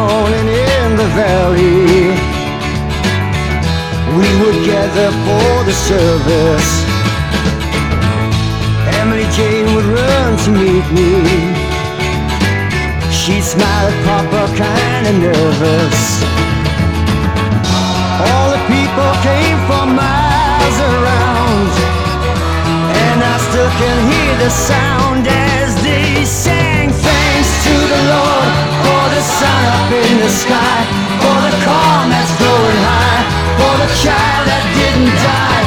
morning in the valley. We would gather for the service. Emily Jane would run to meet me. She'd smile at Papa, kinda nervous. All the people came from miles around, and I still can hear the sound as they sang the sun up in the sky, for the calm that's growing high, for the child that didn't die.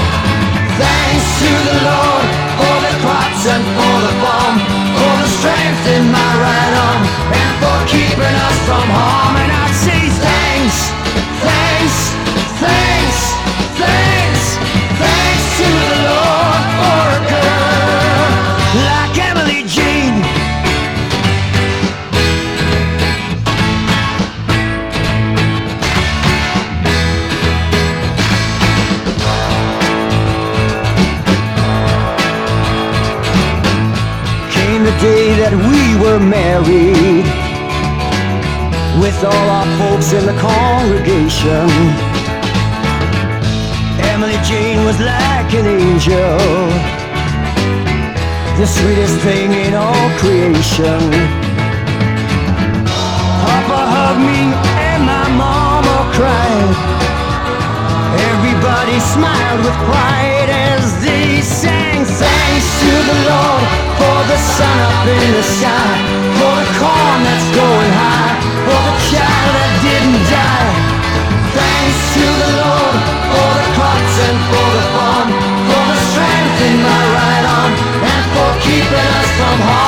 Thanks to the Lord. For the crops and for the farm, for the strength in my right arm, and for keeping us from harm. The day that we were married. With all our folks in the congregation. Emily Jane was like an angel. The sweetest thing in all creation. Papa hugged me and my mama cried. Everybody smiled with pride as they sang sun up in the sky, for the corn that's going high, for the child that didn't die. Thanks to the Lord for the crops and for the farm, for the strength in my right arm, and for keeping us from harm.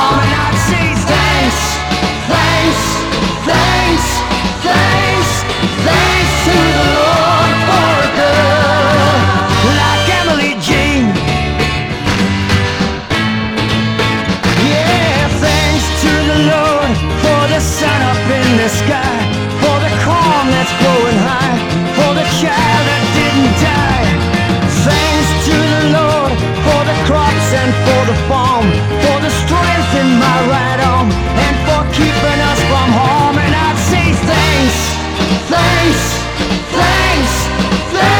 up in the sky For the corn that's growing high For the child that didn't die. Thanks to the Lord For the crops and for the farm For the strength in my right arm And for keeping us from harm. And I'd say thanks Thanks Thanks Thanks.